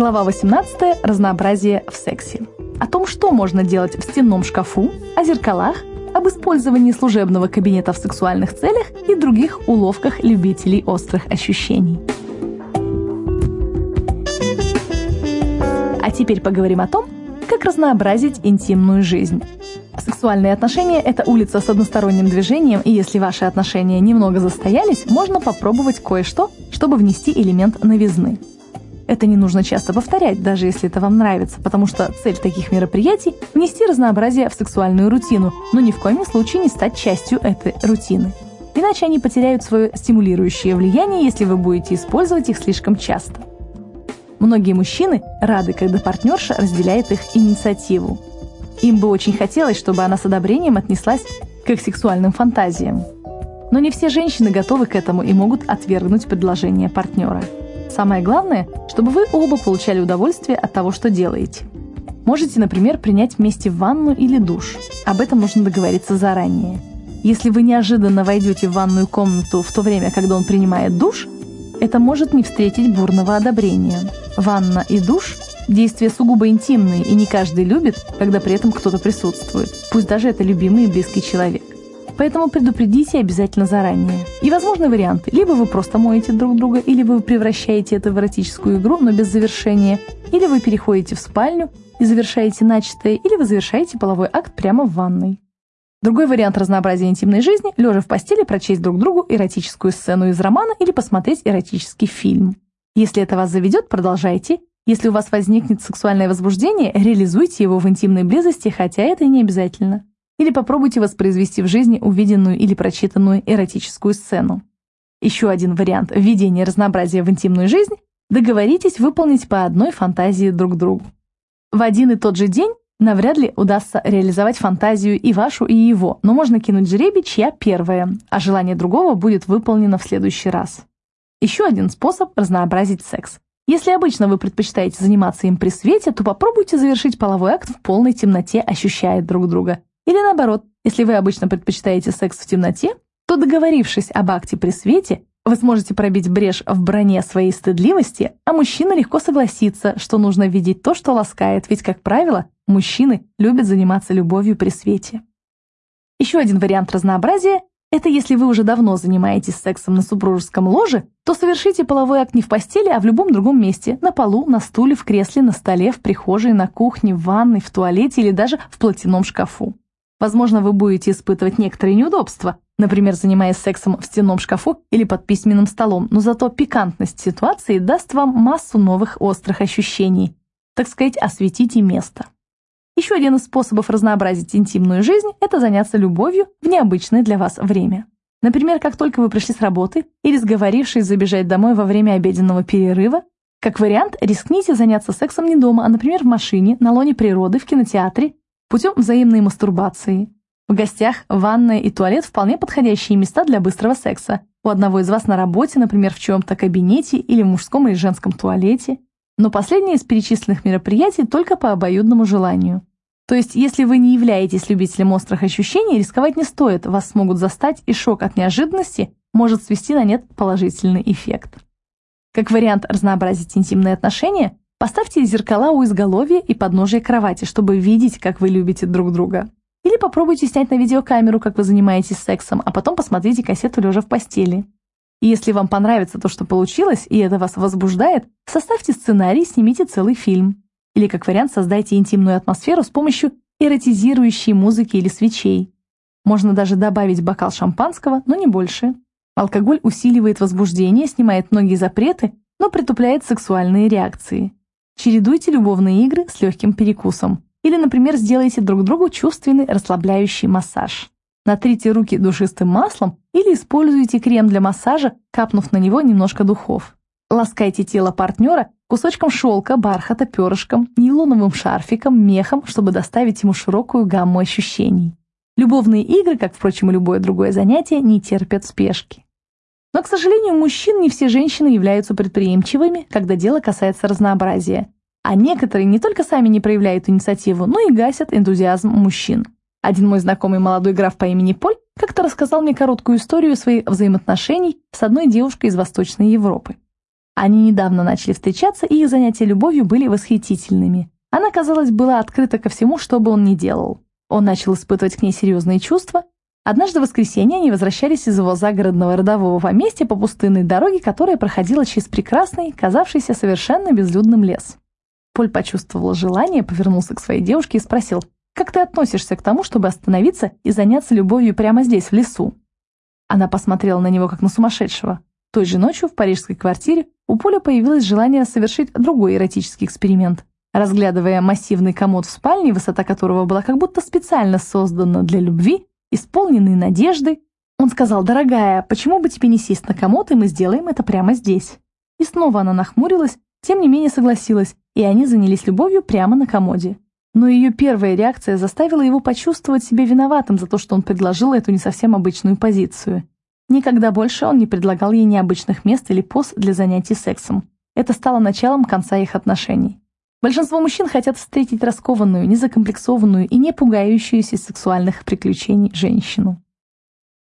Глава 18. Разнообразие в сексе. О том, что можно делать в стенном шкафу, о зеркалах, об использовании служебного кабинета в сексуальных целях и других уловках любителей острых ощущений. А теперь поговорим о том, как разнообразить интимную жизнь. Сексуальные отношения – это улица с односторонним движением, и если ваши отношения немного застоялись, можно попробовать кое-что, чтобы внести элемент новизны. Это не нужно часто повторять, даже если это вам нравится, потому что цель таких мероприятий – внести разнообразие в сексуальную рутину, но ни в коем случае не стать частью этой рутины. Иначе они потеряют свое стимулирующее влияние, если вы будете использовать их слишком часто. Многие мужчины рады, когда партнерша разделяет их инициативу. Им бы очень хотелось, чтобы она с одобрением отнеслась к их сексуальным фантазиям. Но не все женщины готовы к этому и могут отвергнуть предложение партнера – Самое главное, чтобы вы оба получали удовольствие от того, что делаете. Можете, например, принять вместе ванну или душ. Об этом нужно договориться заранее. Если вы неожиданно войдете в ванную комнату в то время, когда он принимает душ, это может не встретить бурного одобрения. Ванна и душ – действия сугубо интимные, и не каждый любит, когда при этом кто-то присутствует, пусть даже это любимый и близкий человек. Поэтому предупредите обязательно заранее. И возможны варианты. Либо вы просто моете друг друга, или вы превращаете это в эротическую игру, но без завершения. Или вы переходите в спальню и завершаете начатое, или вы завершаете половой акт прямо в ванной. Другой вариант разнообразия интимной жизни – лежа в постели прочесть друг другу эротическую сцену из романа или посмотреть эротический фильм. Если это вас заведет, продолжайте. Если у вас возникнет сексуальное возбуждение, реализуйте его в интимной близости, хотя это и не обязательно или попробуйте воспроизвести в жизни увиденную или прочитанную эротическую сцену. Еще один вариант введения разнообразия в интимную жизнь – договоритесь выполнить по одной фантазии друг другу. В один и тот же день навряд ли удастся реализовать фантазию и вашу, и его, но можно кинуть жребий, чья первая, а желание другого будет выполнено в следующий раз. Еще один способ разнообразить секс. Если обычно вы предпочитаете заниматься им при свете, то попробуйте завершить половой акт в полной темноте, ощущая друг друга. Или наоборот, если вы обычно предпочитаете секс в темноте, то договорившись об акте при свете, вы сможете пробить брешь в броне своей стыдливости, а мужчина легко согласится, что нужно видеть то, что ласкает, ведь, как правило, мужчины любят заниматься любовью при свете. Еще один вариант разнообразия – это если вы уже давно занимаетесь сексом на супружеском ложе, то совершите половой акт не в постели, а в любом другом месте – на полу, на стуле, в кресле, на столе, в прихожей, на кухне, в ванной, в туалете или даже в платяном шкафу. Возможно, вы будете испытывать некоторые неудобства, например, занимаясь сексом в стенном шкафу или под письменным столом, но зато пикантность ситуации даст вам массу новых острых ощущений. Так сказать, осветите место. Еще один из способов разнообразить интимную жизнь – это заняться любовью в необычное для вас время. Например, как только вы пришли с работы или сговорившись забежать домой во время обеденного перерыва, как вариант, рискните заняться сексом не дома, а, например, в машине, на лоне природы, в кинотеатре путем взаимной мастурбации. В гостях ванная и туалет вполне подходящие места для быстрого секса. У одного из вас на работе, например, в чем-то кабинете или в мужском или женском туалете. Но последнее из перечисленных мероприятий только по обоюдному желанию. То есть, если вы не являетесь любителем острых ощущений, рисковать не стоит, вас смогут застать, и шок от неожиданности может свести на нет положительный эффект. Как вариант разнообразить интимные отношения, Поставьте зеркала у изголовья и подножия кровати, чтобы видеть, как вы любите друг друга. Или попробуйте снять на видеокамеру, как вы занимаетесь сексом, а потом посмотрите кассету лежа в постели. И если вам понравится то, что получилось, и это вас возбуждает, составьте сценарий и снимите целый фильм. Или, как вариант, создайте интимную атмосферу с помощью эротизирующей музыки или свечей. Можно даже добавить бокал шампанского, но не больше. Алкоголь усиливает возбуждение, снимает многие запреты, но притупляет сексуальные реакции. Чередуйте любовные игры с легким перекусом. Или, например, сделайте друг другу чувственный расслабляющий массаж. Натрите руки душистым маслом или используйте крем для массажа, капнув на него немножко духов. Ласкайте тело партнера кусочком шелка, бархата, перышком, нейлоновым шарфиком, мехом, чтобы доставить ему широкую гамму ощущений. Любовные игры, как, впрочем, и любое другое занятие, не терпят спешки. Но, к сожалению, мужчин не все женщины являются предприимчивыми, когда дело касается разнообразия. А некоторые не только сами не проявляют инициативу, но и гасят энтузиазм мужчин. Один мой знакомый молодой граф по имени Поль как-то рассказал мне короткую историю своих взаимоотношений с одной девушкой из Восточной Европы. Они недавно начали встречаться, и их занятия любовью были восхитительными. Она, казалось, была открыта ко всему, что бы он ни делал. Он начал испытывать к ней серьезные чувства. Однажды в воскресенье они возвращались из его загородного родового поместья по пустынной дороге, которая проходила через прекрасный, казавшийся совершенно безлюдным лес. Поль почувствовал желание, повернулся к своей девушке и спросил, «Как ты относишься к тому, чтобы остановиться и заняться любовью прямо здесь, в лесу?» Она посмотрела на него, как на сумасшедшего. Той же ночью в парижской квартире у Поля появилось желание совершить другой эротический эксперимент. Разглядывая массивный комод в спальне, высота которого была как будто специально создана для любви, исполненный надежды, он сказал, «Дорогая, почему бы тебе не сесть на комод, и мы сделаем это прямо здесь?» И снова она нахмурилась, тем не менее согласилась, и они занялись любовью прямо на комоде. Но ее первая реакция заставила его почувствовать себя виноватым за то, что он предложил эту не совсем обычную позицию. Никогда больше он не предлагал ей необычных мест или поз для занятий сексом. Это стало началом конца их отношений. Большинство мужчин хотят встретить раскованную, незакомплексованную и не пугающуюся сексуальных приключений женщину.